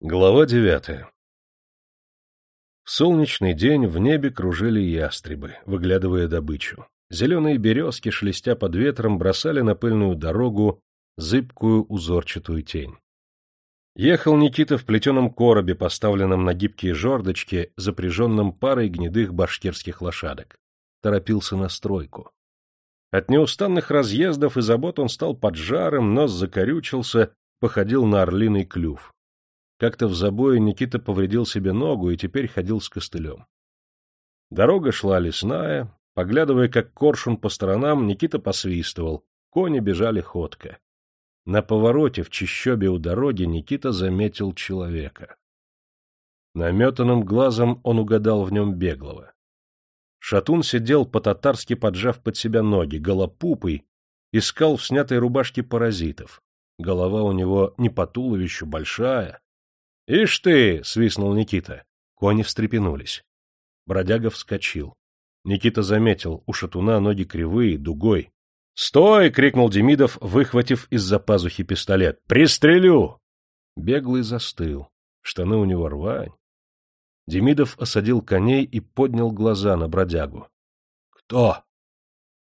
Глава девятая В солнечный день в небе кружили ястребы, выглядывая добычу. Зеленые березки, шелестя под ветром, бросали на пыльную дорогу зыбкую узорчатую тень. Ехал Никита в плетеном коробе, поставленном на гибкие жердочки, запряженном парой гнедых башкирских лошадок. Торопился на стройку. От неустанных разъездов и забот он стал поджарым, нос закорючился, походил на орлиный клюв. Как-то в забое Никита повредил себе ногу и теперь ходил с костылем. Дорога шла лесная, поглядывая, как коршун по сторонам, Никита посвистывал, кони бежали ходко. На повороте в чищобе у дороги Никита заметил человека. Наметанным глазом он угадал в нем беглого. Шатун сидел по-татарски, поджав под себя ноги, голопупый, искал в снятой рубашке паразитов. Голова у него не по туловищу, большая, «Ишь ты!» — свистнул Никита. Кони встрепенулись. Бродяга вскочил. Никита заметил, у шатуна ноги кривые, дугой. «Стой!» — крикнул Демидов, выхватив из-за пазухи пистолет. «Пристрелю!» Беглый застыл. Штаны у него рвань. Демидов осадил коней и поднял глаза на бродягу. «Кто?»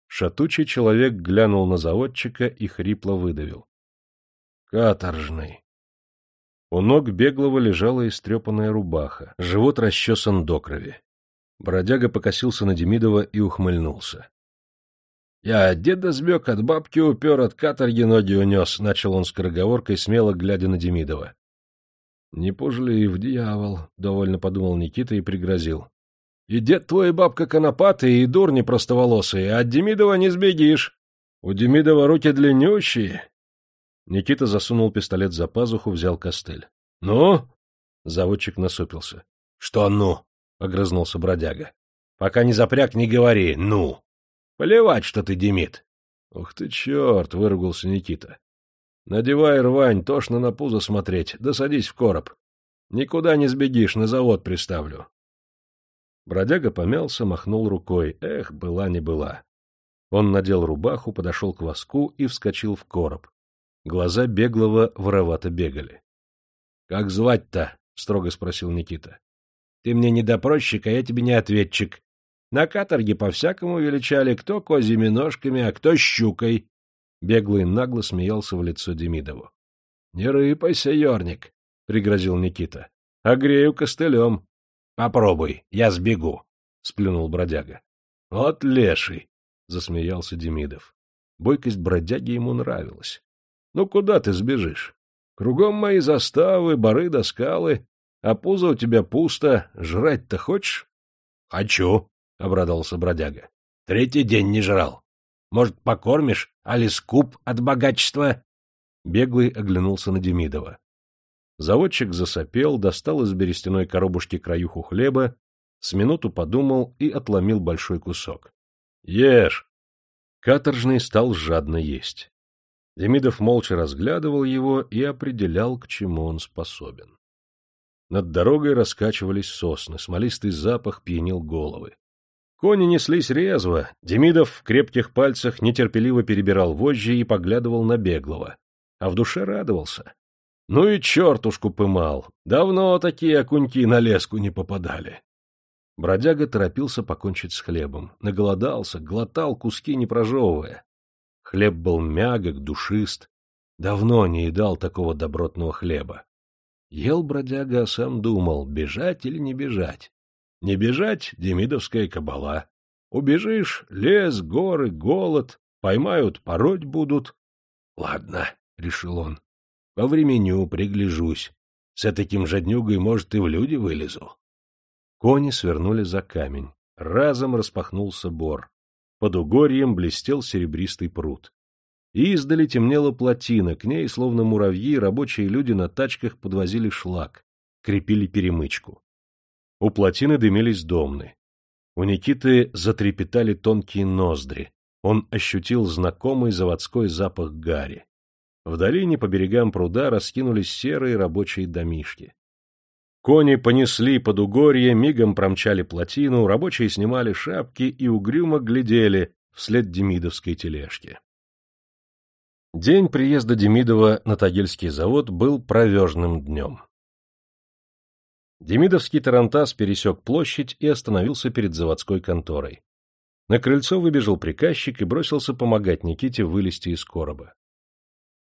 Шатучий человек глянул на заводчика и хрипло выдавил. «Каторжный». У ног беглого лежала истрепанная рубаха, живот расчесан до крови. Бродяга покосился на Демидова и ухмыльнулся. — Я деда сбег, от бабки упер, от каторги ноги унес, — начал он скороговоркой, смело глядя на Демидова. — Не пожалеев, дьявол, — довольно подумал Никита и пригрозил. — И дед твой бабка конопатый, и дурни простоволосые, а от Демидова не сбегишь. У Демидова руки длиннющие, Никита засунул пистолет за пазуху, взял костыль. — Ну? — заводчик насупился. — Что «ну»? — огрызнулся бродяга. — Пока не запряг, не говори «ну». Плевать, что ты, Демид. — Ух ты, черт! — выругался Никита. — Надевай рвань, тошно на пузо смотреть, да садись в короб. Никуда не сбегишь, на завод приставлю. Бродяга помялся, махнул рукой. Эх, была не была. Он надел рубаху, подошел к воску и вскочил в короб. Глаза беглого воровато бегали. — Как звать-то? — строго спросил Никита. — Ты мне не допросчик, а я тебе не ответчик. На каторге по-всякому величали, кто козьими ножками, а кто щукой. Беглый нагло смеялся в лицо Демидову. — Не рыпайся, ерник, — пригрозил Никита. — Огрею костылем. — Попробуй, я сбегу, — сплюнул бродяга. — Вот леший, — засмеялся Демидов. Бойкость бродяги ему нравилась. Ну куда ты сбежишь? Кругом мои заставы, бары да скалы, а пузо у тебя пусто. Жрать-то хочешь? — Хочу, — обрадовался бродяга. — Третий день не жрал. Может, покормишь, али скуп от богачества? Беглый оглянулся на Демидова. Заводчик засопел, достал из берестяной коробушки краюху хлеба, с минуту подумал и отломил большой кусок. — Ешь! Каторжный стал жадно есть. Демидов молча разглядывал его и определял, к чему он способен. Над дорогой раскачивались сосны, смолистый запах пьянил головы. Кони неслись резво, Демидов в крепких пальцах нетерпеливо перебирал вожжи и поглядывал на беглого, а в душе радовался. Ну и чертушку пымал, давно такие окуньки на леску не попадали. Бродяга торопился покончить с хлебом, наголодался, глотал куски, не прожевывая. Хлеб был мягок, душист. Давно не едал такого добротного хлеба. Ел бродяга, а сам думал, бежать или не бежать. Не бежать — демидовская кабала. Убежишь — лес, горы, голод, поймают, пороть будут. — Ладно, — решил он, — по времени пригляжусь. С таким жаднюгой, может, и в люди вылезу. Кони свернули за камень. Разом распахнулся бор. Под угорьем блестел серебристый пруд. И издали темнела плотина, к ней, словно муравьи, рабочие люди на тачках подвозили шлак, крепили перемычку. У плотины дымились домны. У Никиты затрепетали тонкие ноздри. Он ощутил знакомый заводской запах гари. В долине по берегам пруда раскинулись серые рабочие домишки. Кони понесли под угорье, мигом промчали плотину, рабочие снимали шапки и угрюмо глядели вслед демидовской тележки. День приезда Демидова на Тагильский завод был провежным днем. Демидовский тарантас пересек площадь и остановился перед заводской конторой. На крыльцо выбежал приказчик и бросился помогать Никите вылезти из короба.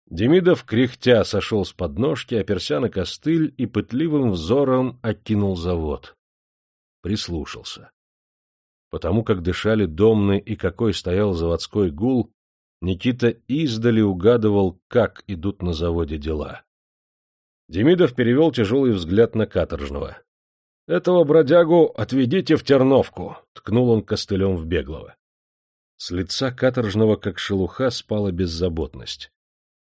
Демидов, кряхтя, сошел с подножки, оперся на костыль и пытливым взором окинул завод. Прислушался. Потому как дышали домны и какой стоял заводской гул, Никита издали угадывал, как идут на заводе дела. Демидов перевел тяжелый взгляд на каторжного. — Этого бродягу отведите в Терновку! — ткнул он костылем в беглого. С лица каторжного, как шелуха, спала беззаботность.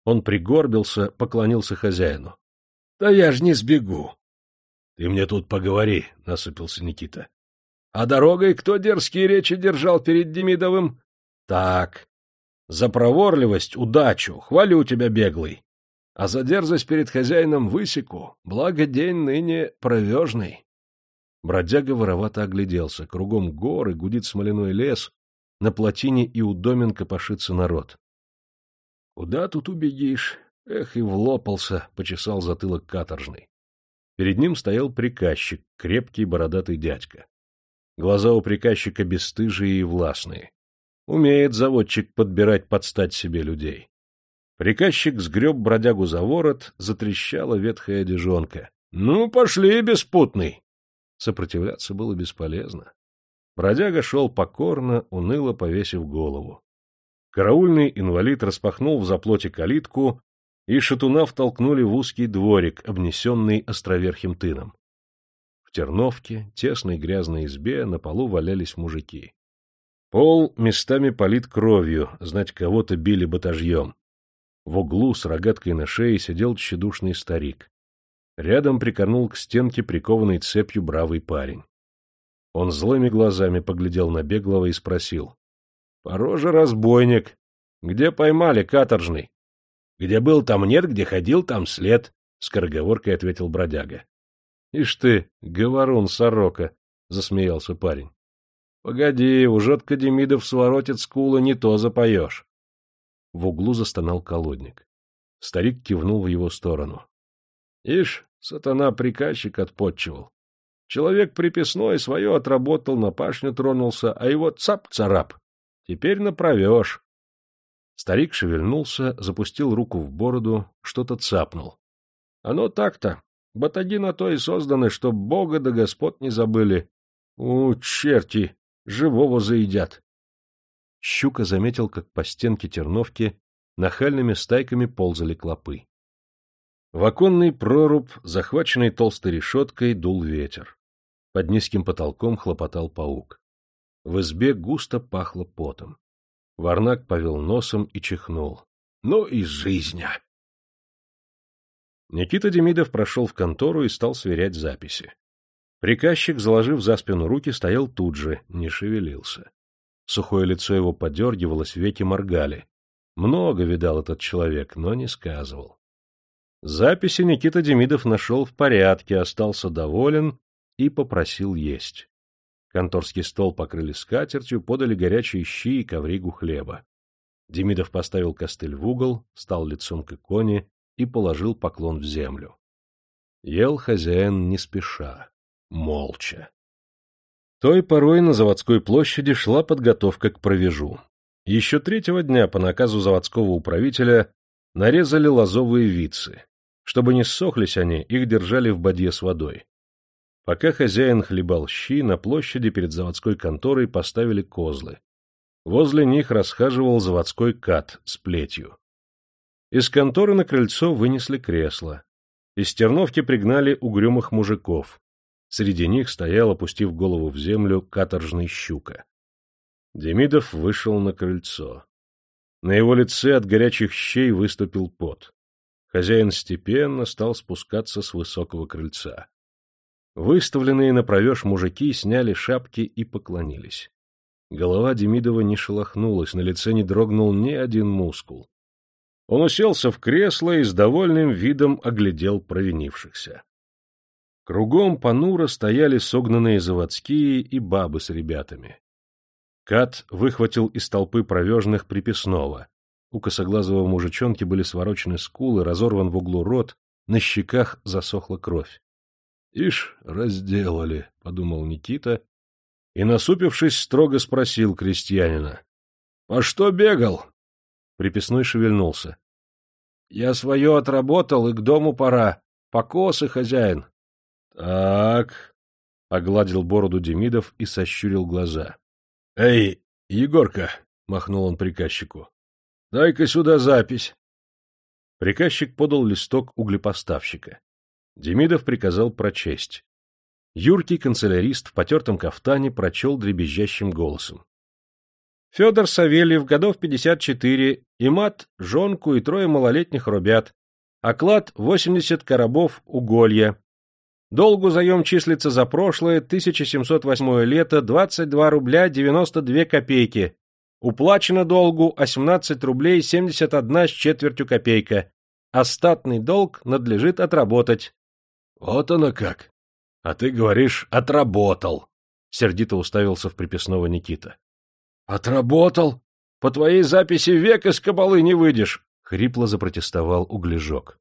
Он пригорбился, поклонился хозяину. — Да я ж не сбегу. — Ты мне тут поговори, — насупился Никита. — А дорогой кто дерзкие речи держал перед Демидовым? — Так. За проворливость, удачу, хвалю тебя, беглый. А за дерзость перед хозяином высеку, благо день ныне провежный. Бродяга воровато огляделся. Кругом горы, гудит смоляной лес, на плотине и у домен копошится народ. — Куда тут убегишь? Эх, и влопался, — почесал затылок каторжный. Перед ним стоял приказчик, крепкий бородатый дядька. Глаза у приказчика бесстыжие и властные. Умеет заводчик подбирать под стать себе людей. Приказчик сгреб бродягу за ворот, затрещала ветхая одежонка. — Ну, пошли, беспутный! Сопротивляться было бесполезно. Бродяга шел покорно, уныло повесив голову. Караульный инвалид распахнул в заплоте калитку, и шатуна втолкнули в узкий дворик, обнесенный островерхим тыном. В терновке, тесной грязной избе, на полу валялись мужики. Пол местами полит кровью, знать кого-то били батажьем. В углу с рогаткой на шее сидел тщедушный старик. Рядом прикорнул к стенке прикованный цепью бравый парень. Он злыми глазами поглядел на беглого и спросил. — Пороже разбойник. Где поймали каторжный? — Где был, там нет, где ходил, там след, — скороговоркой ответил бродяга. — Ишь ты, говорун сорока, — засмеялся парень. — Погоди, уже от Кадемидов своротит скулы, не то запоешь. В углу застонал колодник. Старик кивнул в его сторону. — Ишь, сатана приказчик отпотчевал. Человек приписной свое отработал, на пашню тронулся, а его цап-царап. Теперь направешь. Старик шевельнулся, запустил руку в бороду, что-то цапнул. — Оно так-то. Батаги на то и созданы, чтоб Бога да Господ не забыли. У, черти, живого заедят. Щука заметил, как по стенке терновки нахальными стайками ползали клопы. В оконный проруб, захваченный толстой решеткой, дул ветер. Под низким потолком хлопотал паук. В избе густо пахло потом. Варнак повел носом и чихнул. — Ну и жизнь! Никита Демидов прошел в контору и стал сверять записи. Приказчик, заложив за спину руки, стоял тут же, не шевелился. Сухое лицо его подергивалось, веки моргали. Много видал этот человек, но не сказывал. Записи Никита Демидов нашел в порядке, остался доволен и попросил есть. Конторский стол покрыли скатертью, подали горячие щи и ковригу хлеба. Демидов поставил костыль в угол, стал лицом к иконе и положил поклон в землю. Ел хозяин не спеша, молча. Той порой на заводской площади шла подготовка к провежу. Еще третьего дня по наказу заводского управителя нарезали лозовые вицы. Чтобы не ссохлись они, их держали в бадье с водой. Пока хозяин хлебал щи, на площади перед заводской конторой поставили козлы. Возле них расхаживал заводской кат с плетью. Из конторы на крыльцо вынесли кресло. Из терновки пригнали угрюмых мужиков. Среди них стоял, опустив голову в землю, каторжный щука. Демидов вышел на крыльцо. На его лице от горячих щей выступил пот. Хозяин степенно стал спускаться с высокого крыльца. Выставленные на провеж мужики сняли шапки и поклонились. Голова Демидова не шелохнулась, на лице не дрогнул ни один мускул. Он уселся в кресло и с довольным видом оглядел провинившихся. Кругом понуро стояли согнанные заводские и бабы с ребятами. Кат выхватил из толпы провежных приписного. У косоглазого мужичонки были сворочены скулы, разорван в углу рот, на щеках засохла кровь. — Ишь, разделали, — подумал Никита, и, насупившись, строго спросил крестьянина. — По что бегал? Приписной шевельнулся. — Я свое отработал, и к дому пора. Покосы, хозяин. — Так, — огладил бороду Демидов и сощурил глаза. — Эй, Егорка, — махнул он приказчику, — дай-ка сюда запись. Приказчик подал листок углепоставщика. Демидов приказал прочесть. Юркий канцелярист в потертом кафтане прочел дребезжащим голосом. Федор Савельев, годов 54, и мат, жонку и трое малолетних ребят, оклад 80 коробов уголья. Долгу заем числится за прошлое 1708 лето 22 рубля 92 копейки. Уплачено долгу 18 рублей 71 с четвертью копейка. Остатный долг надлежит отработать. — Вот оно как! А ты говоришь «отработал», — сердито уставился в приписного Никита. «Отработал? По твоей записи век из кабалы не выйдешь!» — хрипло запротестовал углежок.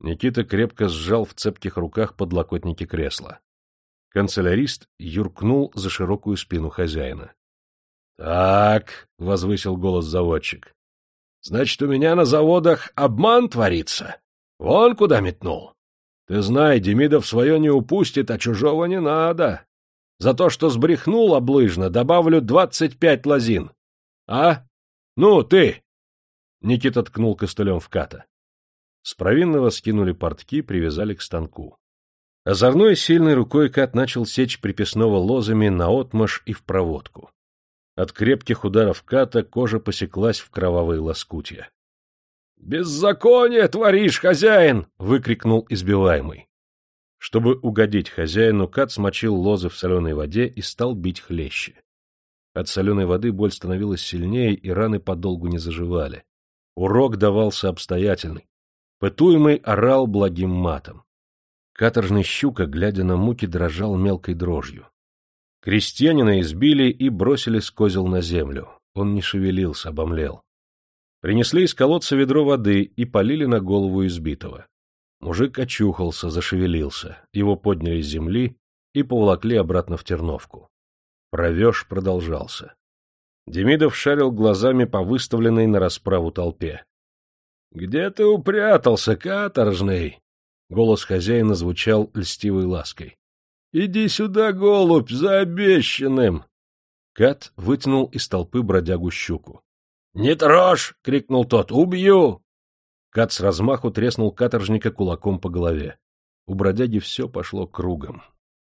Никита крепко сжал в цепких руках подлокотники кресла. Канцелярист юркнул за широкую спину хозяина. — Так, — возвысил голос заводчик, — значит, у меня на заводах обман творится. Вон куда метнул. Ты знай, Демидов свое не упустит, а чужого не надо. За то, что сбрехнул облыжно, добавлю двадцать пять лозин. А? Ну, ты! Никита ткнул костылем в ката. С провинного скинули портки, привязали к станку. Озорной сильной рукой Кат начал сечь приписного лозами наотмашь и в проводку. От крепких ударов Ката кожа посеклась в кровавые лоскутья. — Беззаконие творишь, хозяин! — выкрикнул избиваемый. Чтобы угодить хозяину, Кат смочил лозы в соленой воде и стал бить хлеще. От соленой воды боль становилась сильнее, и раны подолгу не заживали. Урок давался обстоятельный. Пытуемый орал благим матом. Каторжный щука, глядя на муки, дрожал мелкой дрожью. Крестьянина избили и бросили с козел на землю. Он не шевелился, обомлел. Принесли из колодца ведро воды и полили на голову избитого. Мужик очухался, зашевелился, его подняли с земли и поволокли обратно в Терновку. Провеж продолжался. Демидов шарил глазами по выставленной на расправу толпе. — Где ты упрятался, каторжный? — голос хозяина звучал льстивой лаской. — Иди сюда, голубь, за обещанным! Кат вытянул из толпы бродягу щуку. — Не трожь! — крикнул тот. — Убью! Кат с размаху треснул каторжника кулаком по голове. У бродяги все пошло кругом.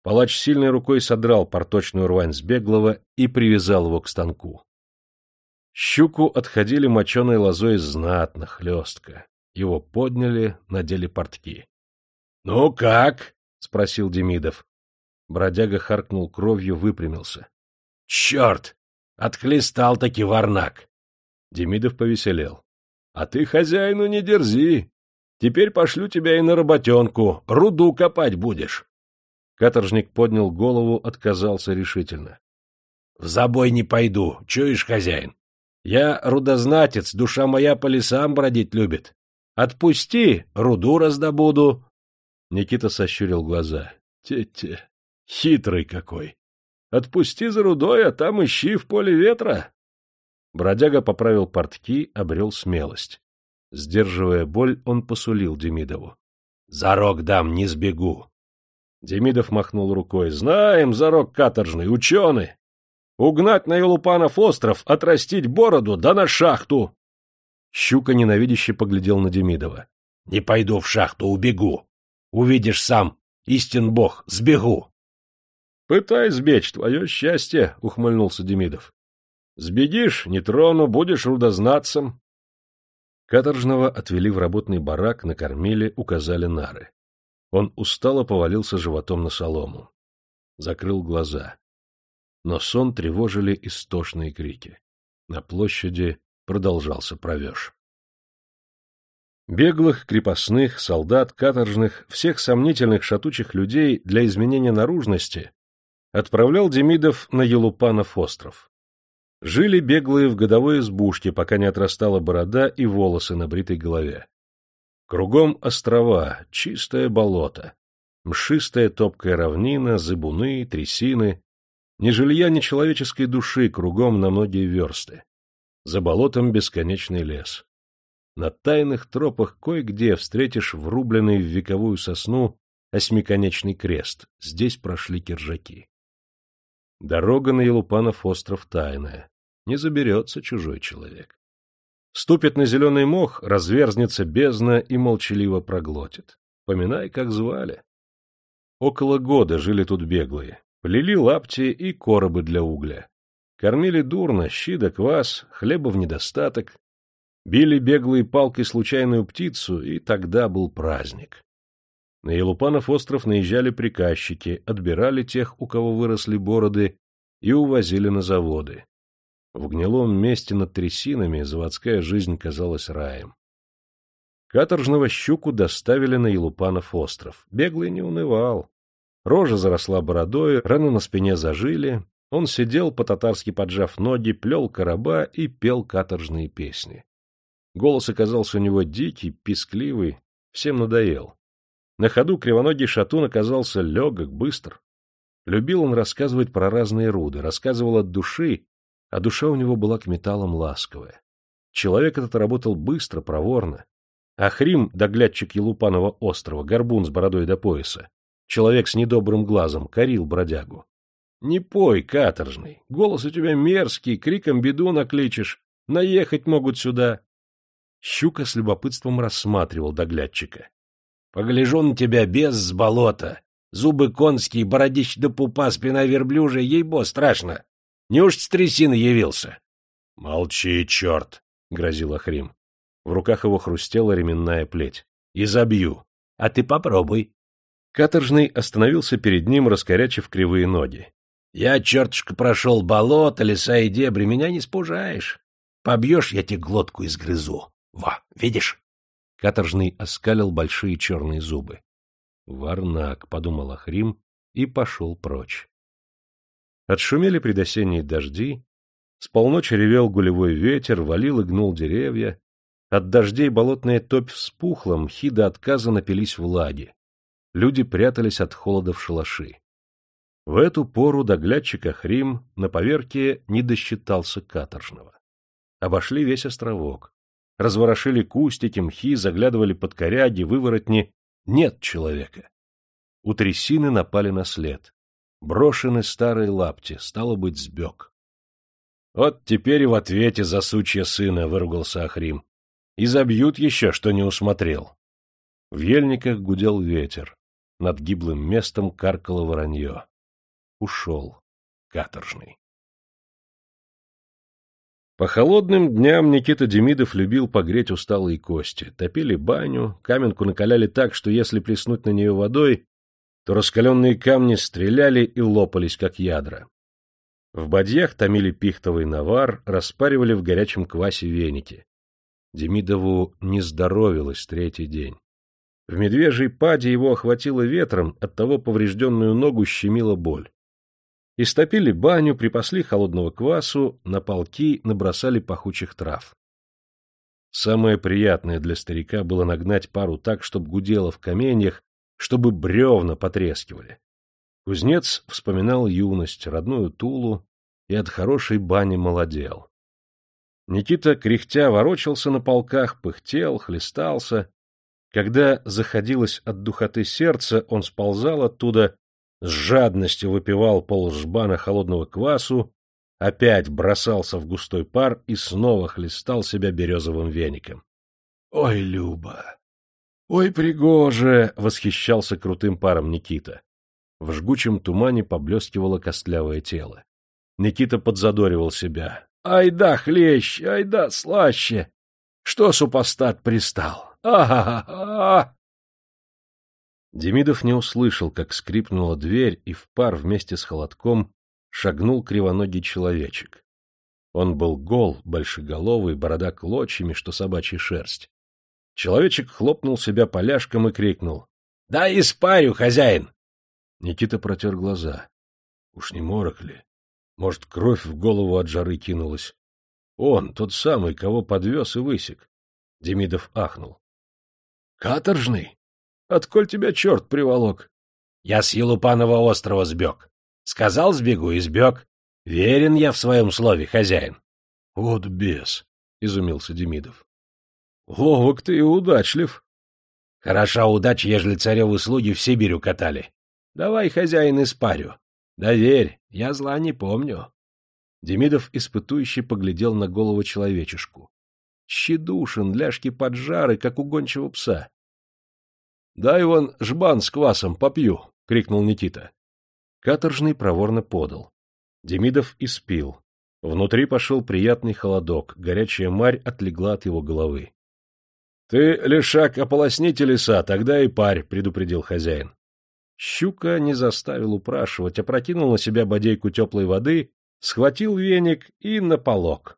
Палач сильной рукой содрал порточную рвань с беглого и привязал его к станку. Щуку отходили моченой лозой знатно, хлестко. Его подняли, надели портки. — Ну как? — спросил Демидов. Бродяга харкнул кровью, выпрямился. — Черт! Отхлестал-таки варнак! Демидов повеселел. А ты хозяину не дерзи. Теперь пошлю тебя и на работенку, руду копать будешь. Каторжник поднял голову, отказался решительно. — В забой не пойду, чуешь, хозяин? Я рудознатец, душа моя по лесам бродить любит. Отпусти, руду раздобуду. Никита сощурил глаза. Те-те, хитрый какой. Отпусти за рудой, а там ищи в поле ветра. Бродяга поправил портки, обрел смелость. Сдерживая боль, он посулил Демидову. — Зарок дам, не сбегу. Демидов махнул рукой. — Знаем, зарок каторжный, ученый. Угнать на Елупанов остров, отрастить бороду, да на шахту. Щука ненавидяще поглядел на Демидова. — Не пойду в шахту, убегу. Увидишь сам, истин бог, сбегу. — Пытай сбечь, твое счастье, — ухмыльнулся Демидов. Сбегишь, не трону, будешь рудознатцем. Каторжного отвели в работный барак, накормили, указали нары. Он устало повалился животом на солому. Закрыл глаза. Но сон тревожили истошные крики. На площади продолжался провеж. Беглых, крепостных, солдат, каторжных, всех сомнительных шатучих людей для изменения наружности отправлял Демидов на Елупанов остров. Жили беглые в годовой избушке, пока не отрастала борода и волосы на бритой голове. Кругом острова, чистое болото. Мшистая топкая равнина, зыбуны, трясины. Ни жилья, ни человеческой души кругом на многие версты. За болотом бесконечный лес. На тайных тропах кое-где встретишь врубленный в вековую сосну осьмиконечный крест. Здесь прошли киржаки. Дорога на Елупанов остров тайная. Не заберется чужой человек. Ступит на зеленый мох, разверзнется бездна и молчаливо проглотит. Поминай, как звали. Около года жили тут беглые. Плели лапти и коробы для угля. Кормили дурно, щи да квас, хлеба в недостаток. Били беглые палкой случайную птицу, и тогда был праздник. На Елупанов остров наезжали приказчики, отбирали тех, у кого выросли бороды, и увозили на заводы. В гнилом месте над трясинами заводская жизнь казалась раем. Каторжного щуку доставили на Елупанов остров. Беглый не унывал. Рожа заросла бородой, раны на спине зажили. Он сидел, по-татарски поджав ноги, плел короба и пел каторжные песни. Голос оказался у него дикий, пискливый, всем надоел. На ходу кривоногий шатун оказался легок, быстр. Любил он рассказывать про разные руды, рассказывал от души, а душа у него была к металлам ласковая. Человек этот работал быстро, проворно. Ахрим, доглядчик Елупанова острова, горбун с бородой до пояса, Человек с недобрым глазом корил бродягу. — Не пой, каторжный, голос у тебя мерзкий, криком беду накличешь, наехать могут сюда. Щука с любопытством рассматривал доглядчика. — Погляжу на тебя без с болота. Зубы конские, бородищ до пупа, спина верблюжья, ей-бо, страшно. Неужто с трясины явился? — Молчи, черт! — грозил Ахрим. В руках его хрустела ременная плеть. — И забью. — А ты попробуй. Каторжный остановился перед ним, раскорячив кривые ноги. — Я, чертушка, прошел болото, леса и дебри, меня не спужаешь. Побьешь, я тебе глотку изгрызу. Во, видишь? Каторжный оскалил большие черные зубы. — Варнак, — подумал Ахрим и пошел прочь. Отшумели предосенние дожди, с полночи ревел гулевой ветер, валил и гнул деревья. От дождей болотная топь вспухла, мхи до отказа напились влаги люди прятались от холода в шалаши. В эту пору доглядчик Ахрим на поверке не досчитался каторжного. Обошли весь островок. Разворошили кустики, мхи, заглядывали под коряги, выворотни. Нет человека. У трясины напали на след. Брошены старые лапти, стало быть, сбег. Вот теперь и в ответе за сучья сына выругался Ахрим. И забьют еще, что не усмотрел. В ельниках гудел ветер. Над гиблым местом каркало воронье. Ушел каторжный. По холодным дням Никита Демидов любил погреть усталые кости. Топили баню, каменку накаляли так, что если плеснуть на нее водой, то раскаленные камни стреляли и лопались, как ядра. В бадьях томили пихтовый навар, распаривали в горячем квасе веники. Демидову не здоровилось третий день. В медвежьей паде его охватило ветром, оттого поврежденную ногу щемила боль. Истопили баню, припасли холодного квасу, на полки набросали пахучих трав. Самое приятное для старика было нагнать пару так, чтобы гудело в каменьях, чтобы бревна потрескивали. Кузнец вспоминал юность, родную Тулу, и от хорошей бани молодел. Никита, кряхтя, ворочался на полках, пыхтел, хлестался, когда заходилось от духоты сердце, он сползал оттуда, с жадностью выпивал полжбана холодного квасу, опять бросался в густой пар и снова хлестал себя березовым веником. — Ой, Люба! Ой, пригоже! — восхищался крутым паром Никита. В жгучем тумане поблескивало костлявое тело. Никита подзадоривал себя. — Ай да, хлещ! Ай да, слаще! Что супостат пристал? А-ха-ха! Демидов не услышал, как скрипнула дверь, и в пар вместе с холодком шагнул кривоногий человечек. Он был гол, большеголовый, борода клочьями, что собачья шерсть. Человечек хлопнул себя поляшком и крикнул. — Дай испарю, хозяин! Никита протер глаза. Уж не морок ли? Может, кровь в голову от жары кинулась? Он, тот самый, кого подвез и высек. Демидов ахнул. — Каторжный? Отколь тебя черт приволок? Я с Елупанова острова сбег. Сказал сбегу и сбег. Верен я в своем слове, хозяин. — Вот бес! — изумился Демидов. — Ловок ты и удачлив. — Хороша удача, ежели царевы слуги в Сибирь укатали. Давай, хозяин, испарю. Доверь, я зла не помню. Демидов испытующе поглядел на голову человечешку. Щедушин, ляжки поджары, как у гончего пса. — Дай вон жбан с квасом попью, — крикнул Никита. Каторжный проворно подал. Демидов испил. Внутри пошел приятный холодок, горячая марь отлегла от его головы. — Ты, лишак, ополосни телеса, тогда и парь, — предупредил хозяин. Щука не заставил упрашивать, опрокинул на себя бодейку теплой воды, схватил веник и наполок.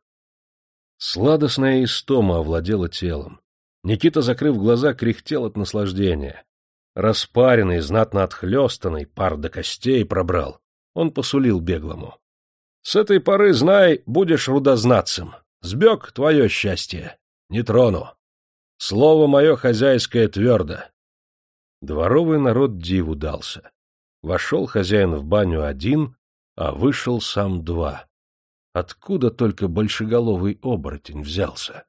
Сладостная истома овладела телом. Никита, закрыв глаза, кряхтел от наслаждения. Распаренный, знатно отхлестанный, пар до костей пробрал. Он посулил беглому. — С этой поры, знай, будешь рудознатцем. Сбег твое счастье. Не трону. Слово мое хозяйское твердо. Дворовый народ диву дался. Вошел хозяин в баню один, а вышел сам два. Откуда только большеголовый оборотень взялся?